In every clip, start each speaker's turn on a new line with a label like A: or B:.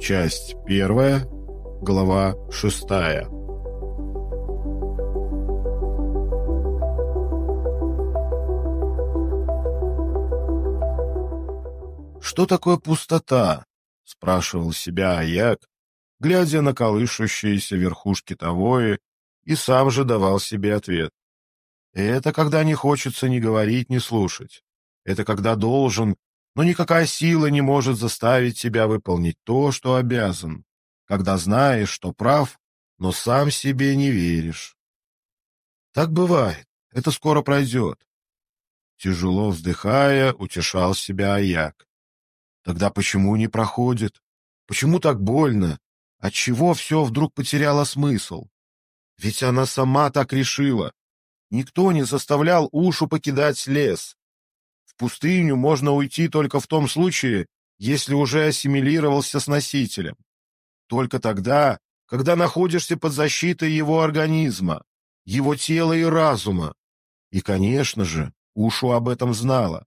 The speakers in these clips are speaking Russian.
A: Часть первая, глава шестая. «Что такое пустота?» — спрашивал себя Аяк, глядя на колышущиеся верхушки Тавои, и сам же давал себе ответ. Это когда не хочется ни говорить, ни слушать. Это когда должен, но никакая сила не может заставить тебя выполнить то, что обязан. Когда знаешь, что прав, но сам себе не веришь. Так бывает. Это скоро пройдет. Тяжело вздыхая, утешал себя Аяк. Тогда почему не проходит? Почему так больно? Отчего все вдруг потеряло смысл? Ведь она сама так решила. Никто не заставлял Ушу покидать лес. Пустыню можно уйти только в том случае, если уже ассимилировался с носителем. Только тогда, когда находишься под защитой его организма, его тела и разума. И, конечно же, Ушу об этом знала.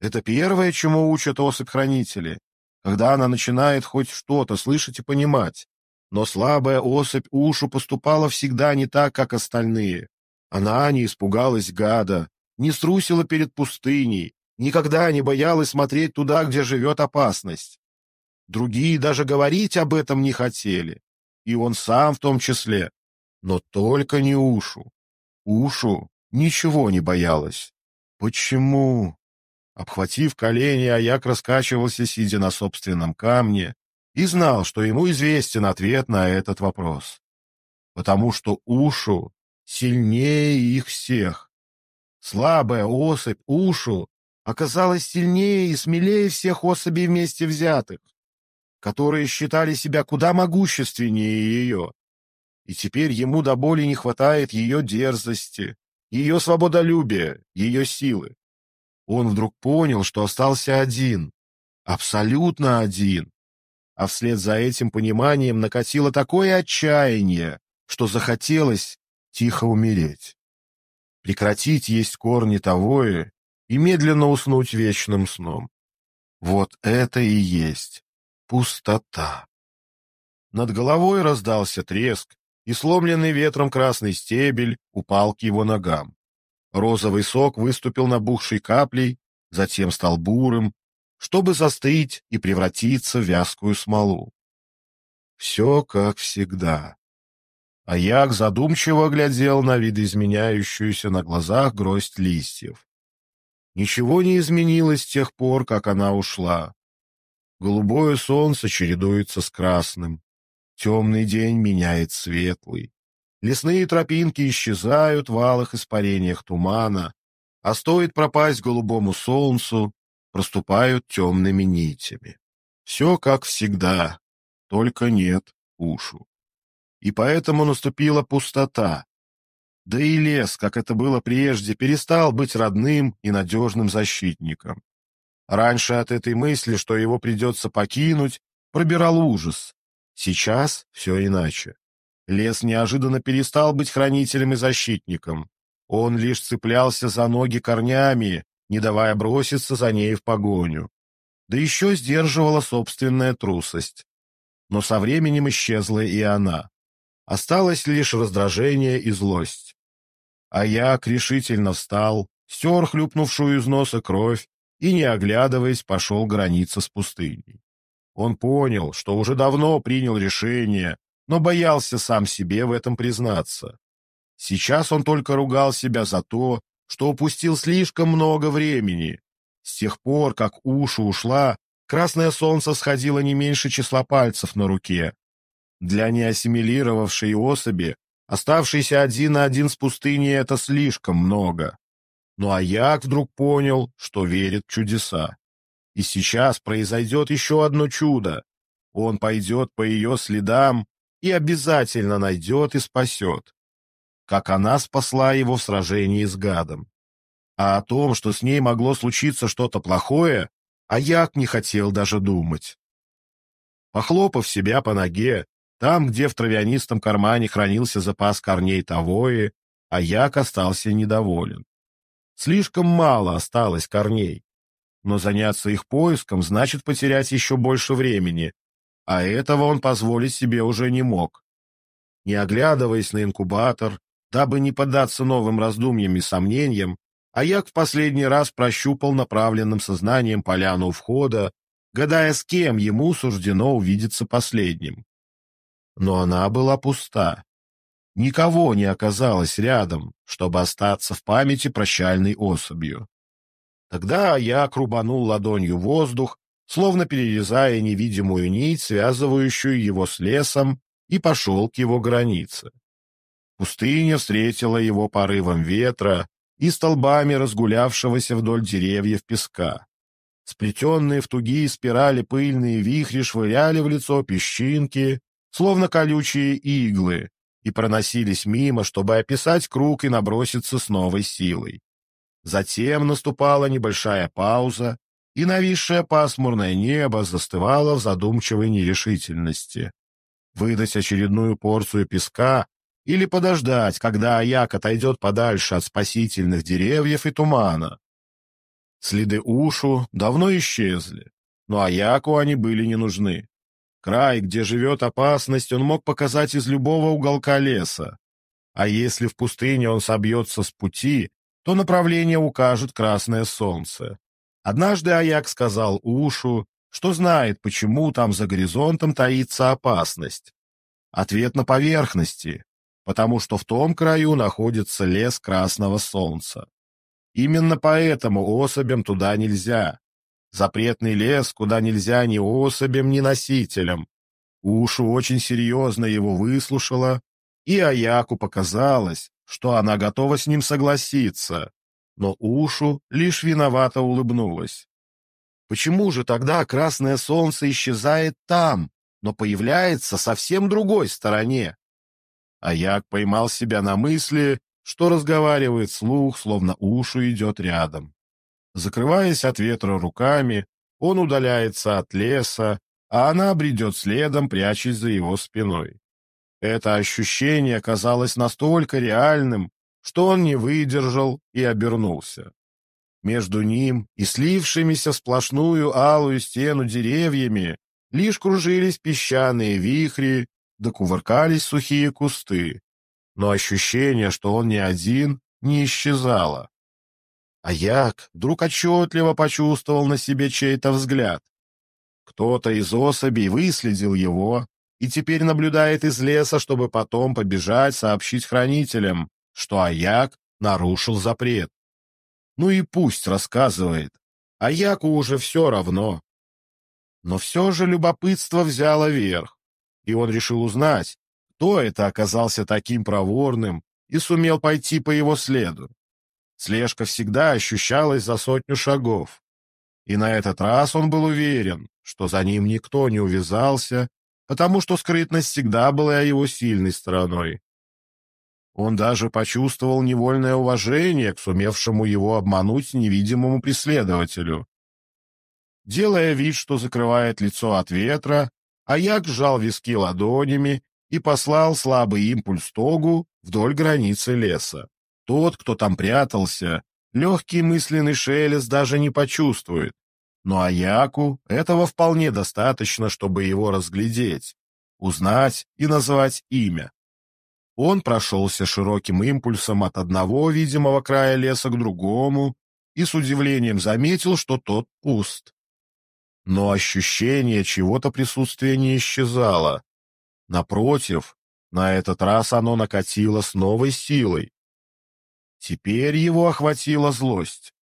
A: Это первое, чему учат особь-хранители, когда она начинает хоть что-то слышать и понимать. Но слабая особь Ушу поступала всегда не так, как остальные. Она не испугалась гада, не струсила перед пустыней, никогда не боялась смотреть туда, где живет опасность. Другие даже говорить об этом не хотели, и он сам в том числе, но только не Ушу. Ушу ничего не боялась. Почему? Обхватив колени, Аяк раскачивался, сидя на собственном камне, и знал, что ему известен ответ на этот вопрос. Потому что Ушу сильнее их всех. Слабая особь Ушу оказалась сильнее и смелее всех особей вместе взятых, которые считали себя куда могущественнее ее. И теперь ему до боли не хватает ее дерзости, ее свободолюбия, ее силы. Он вдруг понял, что остался один, абсолютно один. А вслед за этим пониманием накатило такое отчаяние, что захотелось тихо умереть. Прекратить есть корни того и медленно уснуть вечным сном. Вот это и есть пустота. Над головой раздался треск, и сломленный ветром красный стебель упал к его ногам. Розовый сок выступил набухшей каплей, затем стал бурым, чтобы застыть и превратиться в вязкую смолу. Все как всегда. Аяк задумчиво глядел на видоизменяющуюся на глазах гроздь листьев. Ничего не изменилось с тех пор, как она ушла. Голубое солнце чередуется с красным. Темный день меняет светлый. Лесные тропинки исчезают в алых испарениях тумана, а стоит пропасть голубому солнцу, проступают темными нитями. Все как всегда, только нет ушу и поэтому наступила пустота. Да и лес, как это было прежде, перестал быть родным и надежным защитником. Раньше от этой мысли, что его придется покинуть, пробирал ужас. Сейчас все иначе. Лес неожиданно перестал быть хранителем и защитником. Он лишь цеплялся за ноги корнями, не давая броситься за ней в погоню. Да еще сдерживала собственная трусость. Но со временем исчезла и она. Осталось лишь раздражение и злость. А я решительно встал, стер хлюпнувшую из носа кровь и, не оглядываясь, пошел граница с пустыней. Он понял, что уже давно принял решение, но боялся сам себе в этом признаться. Сейчас он только ругал себя за то, что упустил слишком много времени. С тех пор, как Ушу ушла, красное солнце сходило не меньше числа пальцев на руке, для неассимилировавшей особи, оставшейся один на один с пустыней, это слишком много. Ну а Як вдруг понял, что верит в чудеса. И сейчас произойдет еще одно чудо. Он пойдет по ее следам и обязательно найдет и спасет. Как она спасла его в сражении с гадом. А о том, что с ней могло случиться что-то плохое, Аяк не хотел даже думать. Похлопав себя по ноге, там, где в травянистом кармане хранился запас корней Тавои, Аяк остался недоволен. Слишком мало осталось корней. но заняться их поиском значит потерять еще больше времени, а этого он позволить себе уже не мог. Не оглядываясь на инкубатор, дабы не поддаться новым раздумьям и сомнениям, Аяк в последний раз прощупал направленным сознанием поляну входа, гадая, с кем ему суждено увидеться последним. Но она была пуста. Никого не оказалось рядом, чтобы остаться в памяти прощальной особью. Тогда Аяк рубанул ладонью воздух, словно перерезая невидимую нить, связывающую его с лесом, и пошел к его границе. Пустыня встретила его порывом ветра и столбами разгулявшегося вдоль деревьев песка. Сплетенные в тугие спирали пыльные вихри швыряли в лицо песчинки, словно колючие иглы, и проносились мимо, чтобы описать круг и наброситься с новой силой. Затем наступала небольшая пауза, и нависшее пасмурное небо застывало в задумчивой нерешительности. Выдать очередную порцию песка или подождать, когда Аяк отойдет подальше от спасительных деревьев и тумана. Следы Ушу давно исчезли, но Аяку они были не нужны. Край, где живет опасность, он мог показать из любого уголка леса. А если в пустыне он собьется с пути, то направление укажет красное солнце. Однажды Аяк сказал Ушу, что знает, почему там за горизонтом таится опасность. Ответ на поверхности, потому что в том краю находится лес красного солнца. Именно поэтому особям туда нельзя. Запретный лес, куда нельзя ни особям, ни носителям. Ушу очень серьезно его выслушала, и Аяку показалось, что она готова с ним согласиться, но Ушу лишь виновато улыбнулась. Почему же тогда красное солнце исчезает там, но появляется совсем другой стороне? Аяк поймал себя на мысли, что разговаривает слух, словно Ушу идет рядом. Закрываясь от ветра руками, он удаляется от леса, а она бредет следом, прячась за его спиной. Это ощущение казалось настолько реальным, что он не выдержал и обернулся. Между ним и слившимися сплошную алую стену деревьями лишь кружились песчаные вихри, да кувыркались сухие кусты. Но ощущение, что он не один, не исчезало. А Як вдруг отчетливо почувствовал на себе чей-то взгляд. Кто-то из особей выследил его и теперь наблюдает из леса, чтобы потом побежать сообщить хранителям, что Аяк нарушил запрет. Ну и пусть рассказывает. Аяку уже все равно. Но все же любопытство взяло верх, и он решил узнать, кто это оказался таким проворным и сумел пойти по его следу. Слежка всегда ощущалась за сотню шагов. И на этот раз он был уверен, что за ним никто не увязался, потому что скрытность всегда была его сильной стороной. Он даже почувствовал невольное уважение к сумевшему его обмануть невидимому преследователю. Делая вид, что закрывает лицо от ветра, Аяк сжал виски ладонями и послал слабый импульс Тогу вдоль границы леса. Тот, кто там прятался, легкий мысленный шелест даже не почувствует. Но Аяку этого вполне достаточно, чтобы его разглядеть, узнать и назвать имя. Он прошелся широким импульсом от одного видимого края леса к другому и с удивлением заметил, что тот пуст. Но ощущение чего-то присутствия не исчезало. Напротив, на этот раз оно накатило с новой силой. Теперь его охватила злость.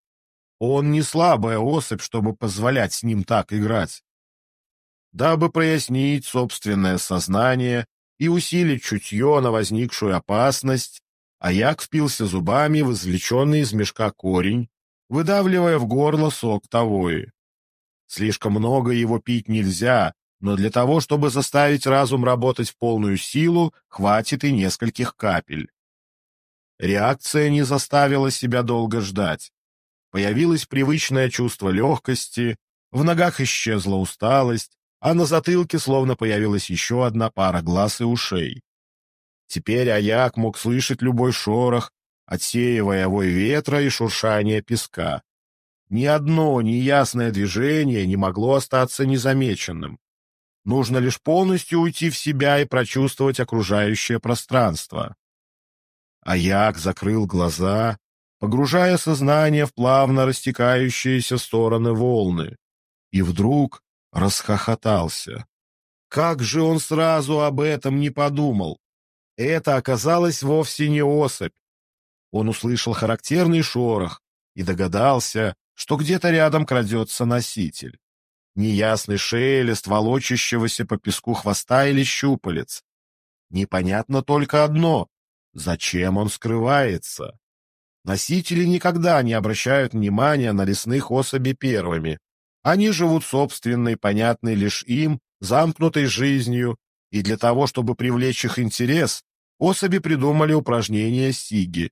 A: Он не слабая особь, чтобы позволять с ним так играть. Дабы прояснить собственное сознание, и усилить чутье на возникшую опасность, Аяк впился зубами в извлеченный из мешка корень, выдавливая в горло сок тавои. Слишком много его пить нельзя, но для того, чтобы заставить разум работать в полную силу, хватит и нескольких капель. Реакция не заставила себя долго ждать. Появилось привычное чувство легкости, в ногах исчезла усталость, а на затылке словно появилась еще одна пара глаз и ушей. Теперь Аяк мог слышать любой шорох, отсеивая вой ветра и шуршание песка. Ни одно неясное движение не могло остаться незамеченным. Нужно лишь полностью уйти в себя и прочувствовать окружающее пространство. Аяк закрыл глаза, погружая сознание в плавно растекающиеся стороны волны, и вдруг расхохотался. Как же он сразу об этом не подумал? Это оказалось вовсе не особь. Он услышал характерный шорох и догадался, что где-то рядом крадется носитель. Неясный шелест волочащегося по песку хвоста или щупалец. Непонятно только одно — зачем он скрывается? Носители никогда не обращают внимания на лесных особей первыми. Они живут собственной, понятной лишь им, замкнутой жизнью, и для того, чтобы привлечь их интерес, особи придумали упражнение Сиги.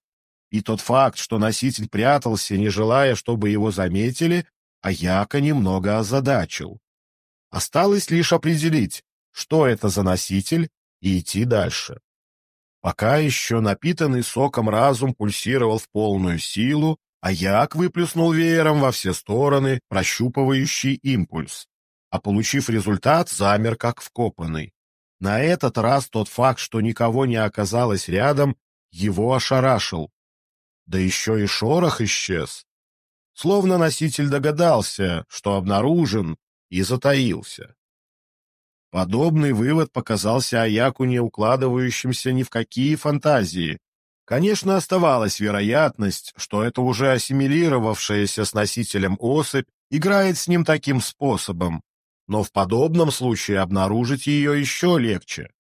A: И тот факт, что носитель прятался, не желая, чтобы его заметили, а Яка немного озадачил. Осталось лишь определить, что это за носитель, и идти дальше. Пока еще напитанный соком разум пульсировал в полную силу, а Як выплюснул веером во все стороны прощупывающий импульс, а получив результат, замер как вкопанный. На этот раз тот факт, что никого не оказалось рядом, его ошарашил. Да еще и шорох исчез. Словно носитель догадался, что обнаружен, и затаился. Подобный вывод показался Аяку не укладывающимся ни в какие фантазии. Конечно, оставалась вероятность, что это уже ассимилировавшаяся с носителем особь играет с ним таким способом, но в подобном случае обнаружить ее еще легче.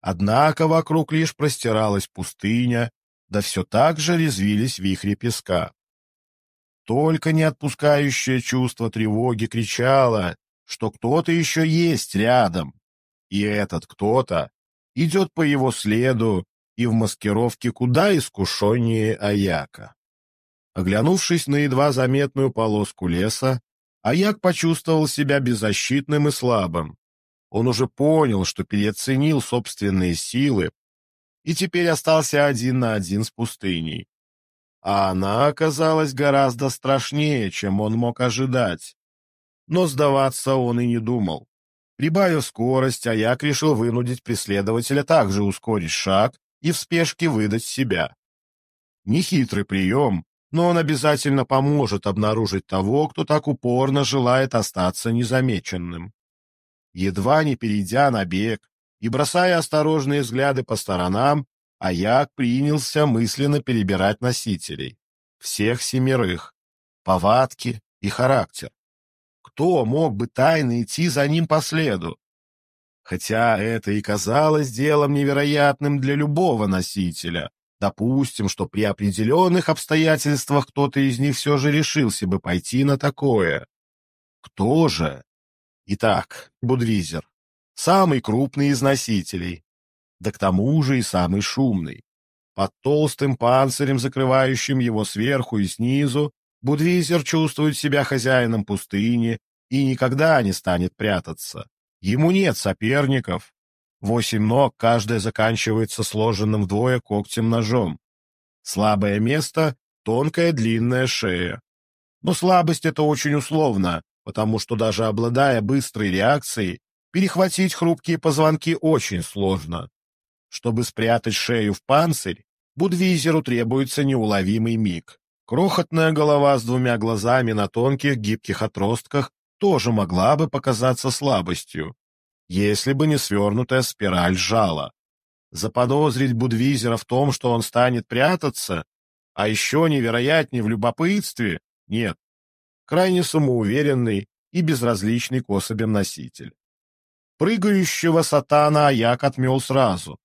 A: Однако вокруг лишь простиралась пустыня, да все так же резвились вихри песка. Только не отпускающее чувство тревоги кричало, что кто-то еще есть рядом, и этот кто-то идет по его следу и в маскировке куда искушеннее Аяка. Оглянувшись на едва заметную полоску леса, Аяк почувствовал себя беззащитным и слабым. Он уже понял, что переоценил собственные силы и теперь остался один на один с пустыней. А она оказалась гораздо страшнее, чем он мог ожидать. Но сдаваться он и не думал. Прибавив скорость, Аяк решил вынудить преследователя также ускорить шаг и в спешке выдать себя. Нехитрый прием, но он обязательно поможет обнаружить того, кто так упорно желает остаться незамеченным. Едва не перейдя на бег и бросая осторожные взгляды по сторонам, Аяк принялся мысленно перебирать носителей. Всех семерых. Повадки и характер. Кто мог бы тайно идти за ним по следу? Хотя это и казалось делом невероятным для любого носителя. Допустим, что при определенных обстоятельствах кто-то из них все же решился бы пойти на такое. Кто же? Итак, Будвизер. Самый крупный из носителей. Да к тому же и самый шумный. Под толстым панцирем, закрывающим его сверху и снизу, Будвизер чувствует себя хозяином пустыни и никогда не станет прятаться. Ему нет соперников, Восемь ног, каждая заканчивается сложенным вдвое когтем-ножом. Слабое место — тонкая длинная шея. Но слабость — это очень условно, потому что даже обладая быстрой реакцией, перехватить хрупкие позвонки очень сложно. Чтобы спрятать шею в панцирь, Будвизеру требуется неуловимый миг. Крохотная голова с двумя глазами на тонких гибких отростках тоже могла бы показаться слабостью, если бы не свернутая спираль жала. Заподозрить Будвизера в том, что он станет прятаться, а еще невероятнее в любопытстве, нет. Крайне самоуверенный и безразличный к особям носитель. Прыгающего сатана Аяк отмел сразу.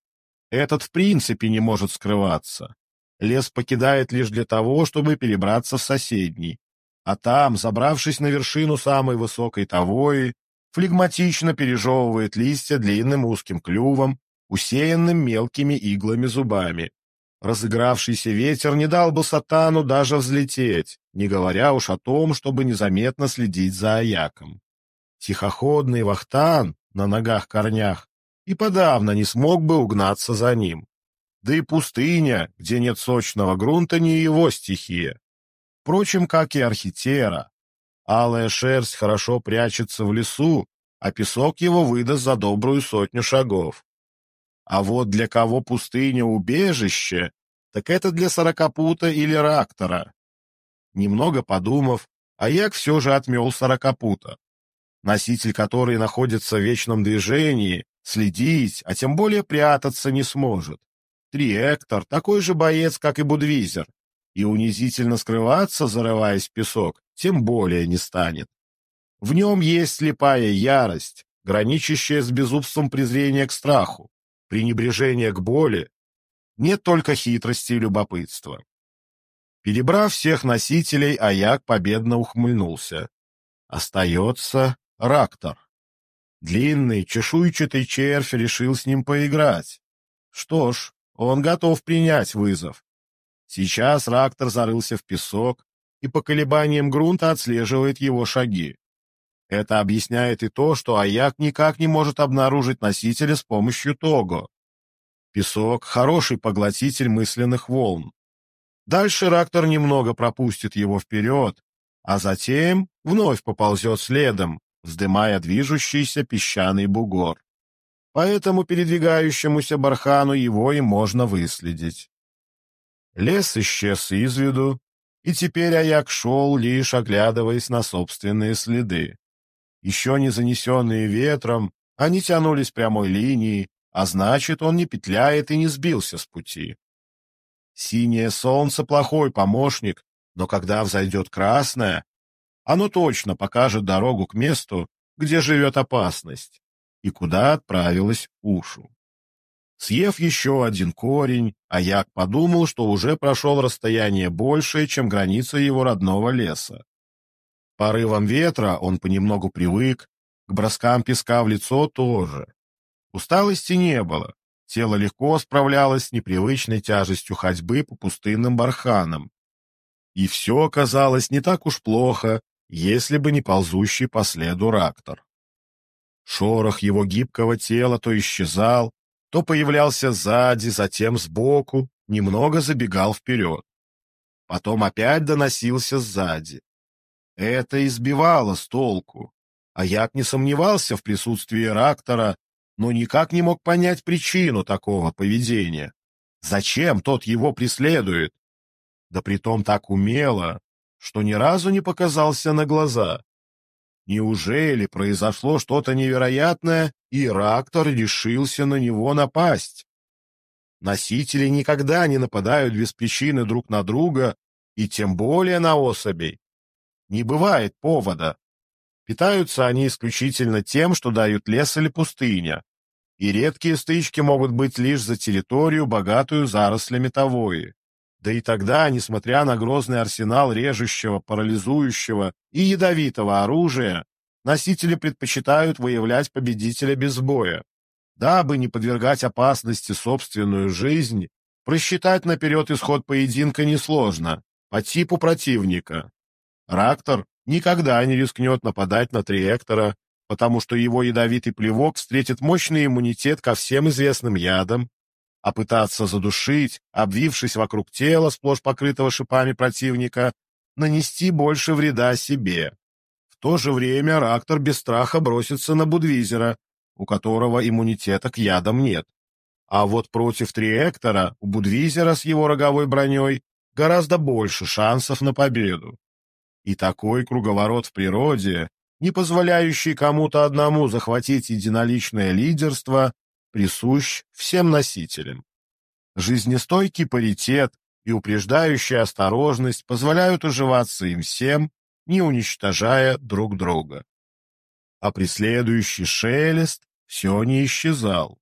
A: Этот в принципе не может скрываться. Лес покидает лишь для того, чтобы перебраться в соседний. А там, забравшись на вершину самой высокой Тавои, флегматично пережевывает листья длинным узким клювом, усеянным мелкими иглами зубами. Разыгравшийся ветер не дал бы сатану даже взлететь, не говоря уж о том, чтобы незаметно следить за аяком. Тихоходный вахтан на ногах-корнях и подавно не смог бы угнаться за ним. Да и пустыня, где нет сочного грунта, не его стихия. Впрочем, как и архитера, Алая шерсть хорошо прячется в лесу, а песок его выдаст за добрую сотню шагов. А вот для кого пустыня убежище, так это для сорокопута или рактора. Немного подумав, Аяк все же отмел сорокопута. Носитель, который находится в вечном движении, следить, а тем более прятаться не сможет. Триэктор такой же боец, как и Будвизер, и унизительно скрываться, зарываясь в песок, тем более не станет. В нем есть слепая ярость, граничащая с безумством презрения к страху, пренебрежение к боли, нет только хитрости и любопытства. Перебрав всех носителей, Аяк победно ухмыльнулся. Остается Рактор. Длинный, чешуйчатый червь решил с ним поиграть. Что ж, он готов принять вызов. Сейчас Рактор зарылся в песок и по колебаниям грунта отслеживает его шаги. Это объясняет и то, что Аяк никак не может обнаружить носителя с помощью Того. Песок — хороший поглотитель мысленных волн. Дальше Рактор немного пропустит его вперед, а затем вновь поползет следом, вздымая движущийся песчаный бугор. Поэтому передвигающемуся бархану его и можно выследить. Лес исчез из виду, и теперь Аяк шел, лишь оглядываясь на собственные следы. Еще не занесенные ветром, они тянулись прямой линией, а значит, он не петляет и не сбился с пути. Синее солнце — плохой помощник, но когда взойдет красное, оно точно покажет дорогу к месту, где живет опасность, и куда отправилась Ушу. Съев еще один корень, Аяк подумал, что уже прошел расстояние большее, чем граница его родного леса. Порывом ветра он понемногу привык, к броскам песка в лицо тоже. Усталости не было. Тело легко справлялось с непривычной тяжестью ходьбы по пустынным барханам. И все оказалось не так уж плохо, если бы не ползущий по следу рактор. Шорох его гибкого тела то исчезал, то появлялся сзади, затем сбоку, немного забегал вперед. Потом опять доносился сзади. Это избивало с толку. А Як не сомневался в присутствии рактора но никак не мог понять причину такого поведения. Зачем тот его преследует? Да притом так умело, что ни разу не показался на глаза. Неужели произошло что-то невероятное, и Рактор решился на него напасть? Носители никогда не нападают без причины друг на друга, и тем более на особей. Не бывает повода. Питаются они исключительно тем, что дают лес или пустыня, и редкие стычки могут быть лишь за территорию, богатую зарослями тавои. Да и тогда, несмотря на грозный арсенал режущего, парализующего и ядовитого оружия, носители предпочитают выявлять победителя без боя. Дабы не подвергать опасности собственную жизнь, просчитать наперед исход поединка несложно, по типу противника. Рактор никогда не рискнет нападать на Триэктора, потому что его ядовитый плевок встретит мощный иммунитет ко всем известным ядам, а пытаться задушить, обвившись вокруг тела, сплошь покрытого шипами противника, нанести больше вреда себе. В то же время Рактор без страха бросится на Будвизера, у которого иммунитета к ядам нет. А вот против Триэктора у Будвизера с его роговой броней гораздо больше шансов на победу. И такой круговорот в природе, не позволяющий кому-то одному захватить единоличное лидерство, присущ всем носителям. Жизнестойкий паритет и упреждающая осторожность позволяют уживаться им всем, не уничтожая друг друга. А преследующий шелест все не исчезал.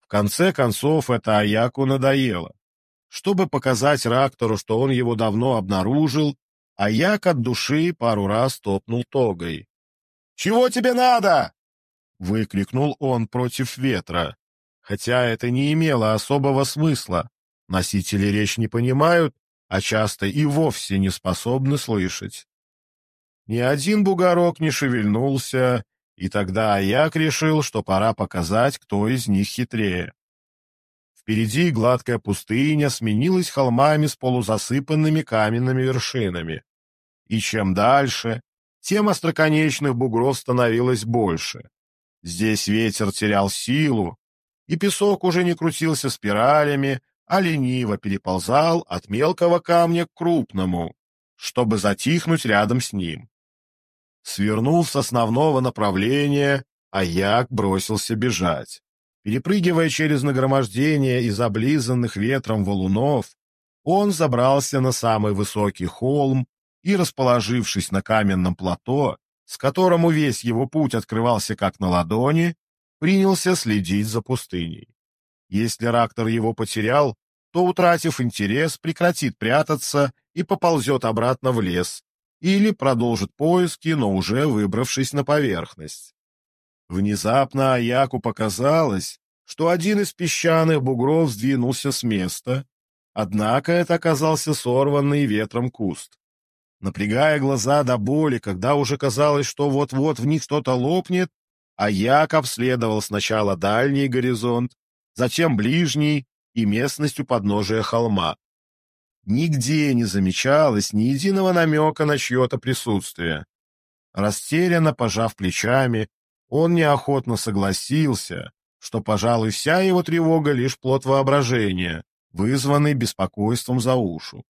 A: В конце концов, это Аяку надоело. Чтобы показать Рактору, что он его давно обнаружил, Аяк от души пару раз топнул тогой. «Чего тебе надо?» — выкликнул он против ветра. Хотя это не имело особого смысла. Носители речь не понимают, а часто и вовсе не способны слышать. Ни один бугорок не шевельнулся, и тогда Аяк решил, что пора показать, кто из них хитрее. Впереди гладкая пустыня сменилась холмами с полузасыпанными каменными вершинами. И чем дальше, тем остроконечных бугров становилось больше. Здесь ветер терял силу, и песок уже не крутился спиралями, а лениво переползал от мелкого камня к крупному, чтобы затихнуть рядом с ним. Свернув с основного направления, Аяк бросился бежать. Перепрыгивая через нагромождение из облизанных ветром валунов, он забрался на самый высокий холм и, расположившись на каменном плато, с которому весь его путь открывался как на ладони, принялся следить за пустыней. Если Рактор его потерял, то, утратив интерес, прекратит прятаться и поползет обратно в лес, или продолжит поиски, но уже выбравшись на поверхность. Внезапно Аяку показалось, что один из песчаных бугров сдвинулся с места, однако это оказался сорванный ветром куст. Напрягая глаза до боли, когда уже казалось, что вот-вот в них что-то лопнет, Аяк обследовал сначала дальний горизонт, затем ближний и местность у подножия холма. Нигде не замечалось ни единого намека на чье-то присутствие. Растерянно пожав плечами, он неохотно согласился, что, пожалуй, вся его тревога — лишь плод воображения, вызванный беспокойством за ушу.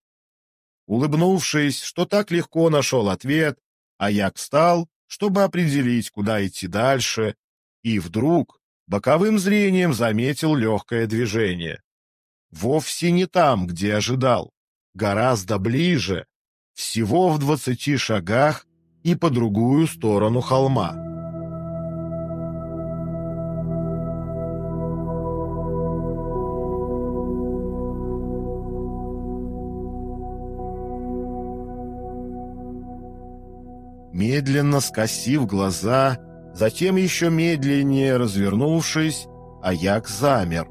A: Улыбнувшись, что так легко нашел ответ, Аяк встал, чтобы определить, куда идти дальше, и вдруг боковым зрением заметил легкое движение. Вовсе не там, где ожидал гораздо ближе, всего в двадцати шагах и по другую сторону холма. Медленно скосив глаза, затем еще медленнее развернувшись, Аяк замер,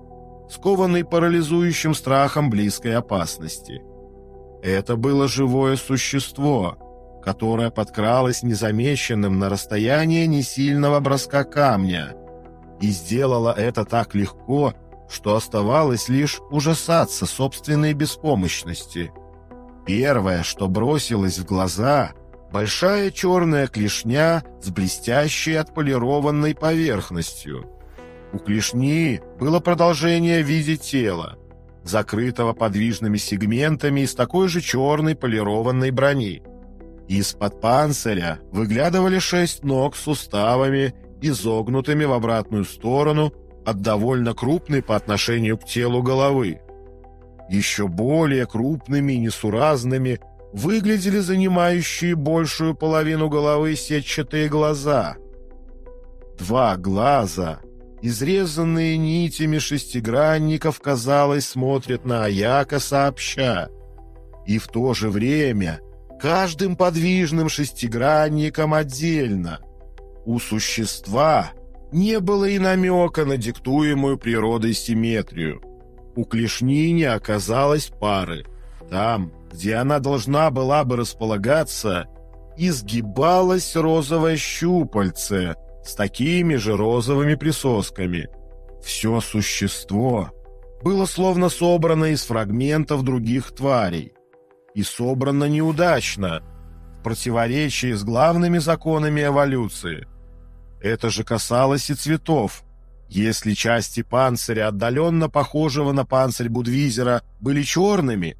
A: скованный парализующим страхом близкой опасности. Это было живое существо, которое подкралось незамеченным на расстоянии несильного броска камня и сделало это так легко, что оставалось лишь ужасаться собственной беспомощности. Первое, что бросилось в глаза — большая черная клешня с блестящей отполированной поверхностью. У клешни было продолжение в виде тела, закрытого подвижными сегментами из такой же черной полированной брони. Из-под панциря выглядывали шесть ног с суставами, изогнутыми в обратную сторону от довольно крупной по отношению к телу головы. Еще более крупными и несуразными выглядели занимающие большую половину головы сетчатые глаза. Два глаза — изрезанные нитями шестигранников, казалось, смотрят на Аяка сообща. И в то же время каждым подвижным шестигранником отдельно. У существа не было и намека на диктуемую природой симметрию. У клешни не оказалось пары. Там, где она должна была бы располагаться, изгибалось розовое щупальце — с такими же розовыми присосками. Все существо было словно собрано из фрагментов других тварей. И собрано неудачно, в противоречии с главными законами эволюции. Это же касалось и цветов. Если части панциря, отдаленно похожего на панцирь Будвизера, были черными,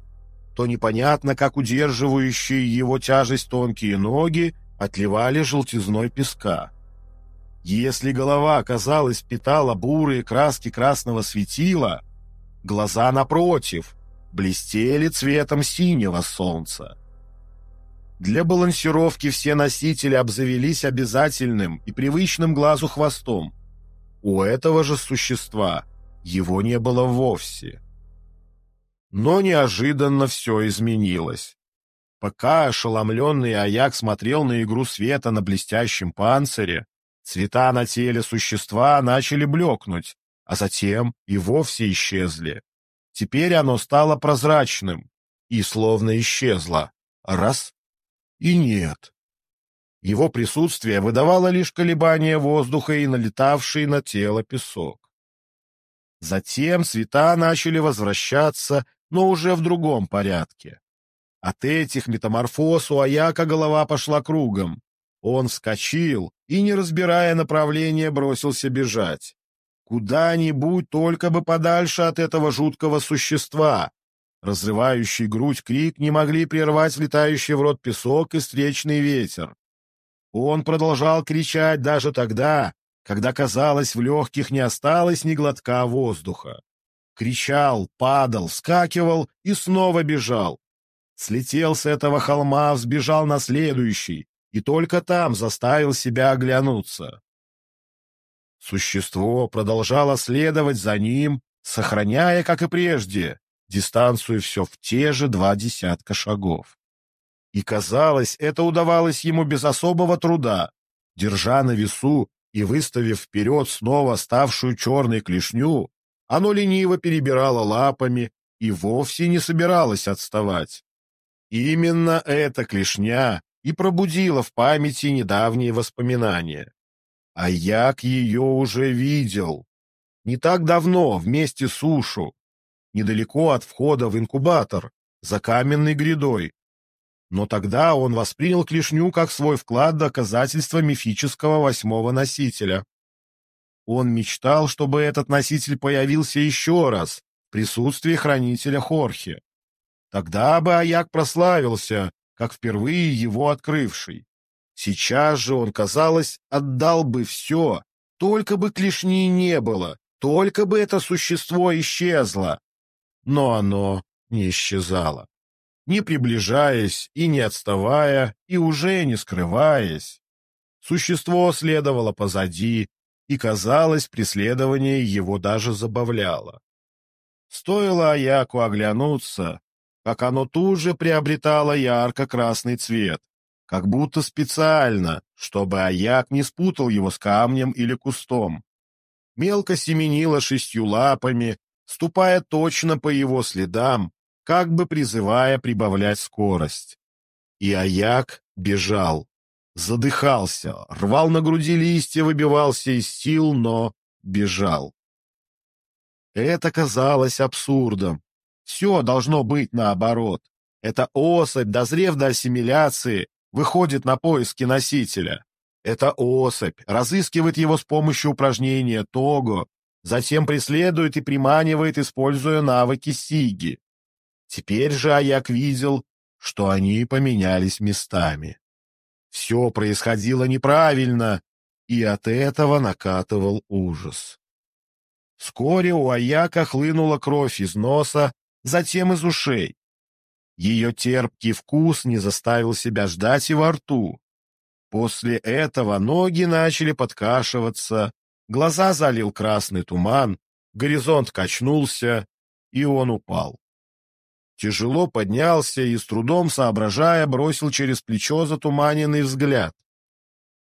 A: то непонятно, как удерживающие его тяжесть тонкие ноги отливали желтизной песка. Если голова, казалось, питала бурые краски красного светила, глаза, напротив, блестели цветом синего солнца. Для балансировки все носители обзавелись обязательным и привычным глазу хвостом. У этого же существа его не было вовсе. Но неожиданно все изменилось. Пока ошеломленный Аяк смотрел на игру света на блестящем панцире, Цвета на теле существа начали блекнуть, а затем и вовсе исчезли. Теперь оно стало прозрачным и словно исчезло. Раз — и нет. Его присутствие выдавало лишь колебания воздуха и налетавший на тело песок. Затем цвета начали возвращаться, но уже в другом порядке. От этих метаморфоз у Аяка голова пошла кругом. Он вскочил и, не разбирая направления, бросился бежать. Куда-нибудь, только бы подальше от этого жуткого существа. Разрывающий грудь крик не могли прервать летающий в рот песок и встречный ветер. Он продолжал кричать даже тогда, когда, казалось, в легких не осталось ни глотка воздуха. Кричал, падал, скакивал и снова бежал. Слетел с этого холма, взбежал на следующий, и только там заставил себя оглянуться. Существо продолжало следовать за ним, сохраняя, как и прежде, дистанцию все в те же два десятка шагов. И, казалось, это удавалось ему без особого труда, держа на весу и выставив вперед снова ставшую черной клешню, оно лениво перебирало лапами и вовсе не собиралось отставать. Именно эта клешня и пробудила в памяти недавние воспоминания. А як ее уже видел. Не так давно, вместе с Ушу, недалеко от входа в инкубатор, за каменной грядой. Но тогда он воспринял клешню как свой вклад доказательства мифического восьмого носителя. Он мечтал, чтобы этот носитель появился еще раз в присутствии хранителя Хорхе. Тогда бы Аяк прославился, как впервые его открывший. Сейчас же он, казалось, отдал бы все, только бы клешни не было, только бы это существо исчезло. Но оно не исчезало. Не приближаясь и не отставая, и уже не скрываясь. Существо следовало позади, и, казалось, преследование его даже забавляло. Стоило Аяку оглянуться, как оно тут же приобретало ярко-красный цвет, как будто специально, чтобы Аяк не спутал его с камнем или кустом. Мелко семенило шестью лапами, ступая точно по его следам, как бы призывая прибавлять скорость. И Аяк бежал, задыхался, рвал на груди листья, выбивался из сил, но бежал. Это казалось абсурдом. Все должно быть наоборот. Эта особь, дозрев до ассимиляции, выходит на поиски носителя. Эта особь разыскивает его с помощью упражнения Того, затем преследует и приманивает, используя навыки Сиги. Теперь же Аяк видел, что они поменялись местами. Все происходило неправильно, и от этого накатывал ужас. Вскоре у Аяка хлынула кровь из носа, затем из ушей. Ее терпкий вкус не заставил себя ждать и во рту. После этого ноги начали подкашиваться, глаза залил красный туман, горизонт качнулся, и он упал. Тяжело поднялся и, с трудом соображая, бросил через плечо затуманенный взгляд.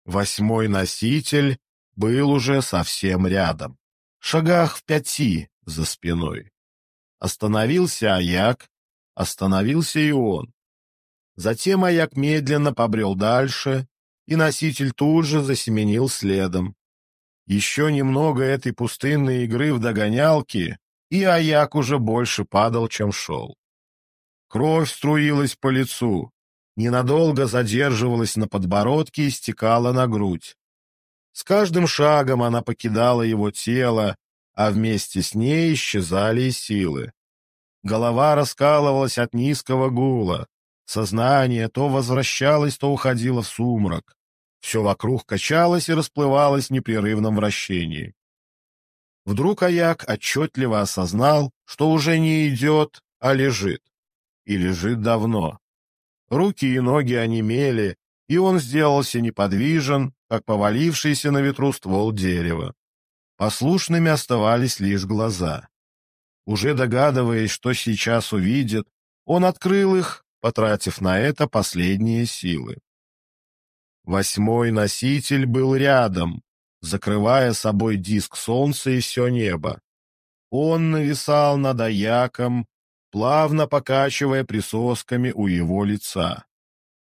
A: Восьмой носитель был уже совсем рядом, шагах в пяти за спиной. Остановился Аяк, остановился и он. Затем Аяк медленно побрел дальше, и носитель тут же засеменил следом. Еще немного этой пустынной игры в догонялки, и Аяк уже больше падал, чем шел. Кровь струилась по лицу, ненадолго задерживалась на подбородке и стекала на грудь. С каждым шагом она покидала его тело, а вместе с ней исчезали и силы. Голова раскалывалась от низкого гула. Сознание то возвращалось, то уходило в сумрак. Все вокруг качалось и расплывалось в непрерывном вращении. Вдруг Аяк отчетливо осознал, что уже не идет, а лежит. И лежит давно. Руки и ноги онемели, и он сделался неподвижен, как повалившийся на ветру ствол дерева. Послушными оставались лишь глаза. Уже догадываясь, что сейчас увидит, он открыл их, потратив на это последние силы. Восьмой носитель был рядом, закрывая собой диск солнца и все небо. Он нависал над Аяком, плавно покачивая присосками у его лица.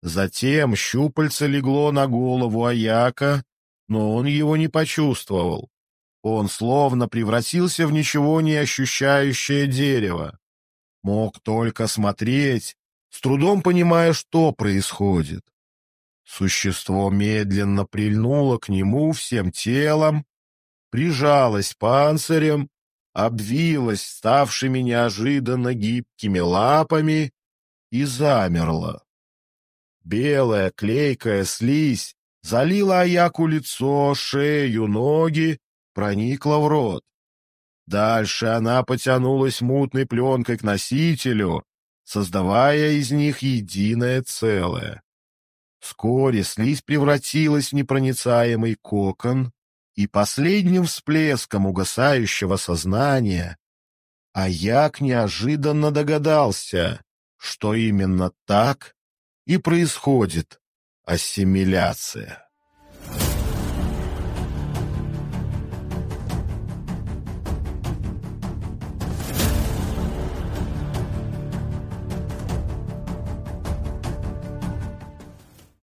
A: Затем щупальце легло на голову Аяка, но он его не почувствовал. Он словно превратился в ничего не ощущающее дерево. Мог только смотреть, с трудом понимая, что происходит. Существо медленно прильнуло к нему всем телом, прижалось панцирем, обвилось ставшими неожиданно гибкими лапами и замерло. Белая клейкая слизь залила Аяку лицо, шею, ноги, проникла в рот. Дальше она потянулась мутной пленкой к носителю, создавая из них единое целое. Вскоре слизь превратилась в непроницаемый кокон, и последним всплеском угасающего сознания Аяк неожиданно догадался, что именно так и происходит ассимиляция.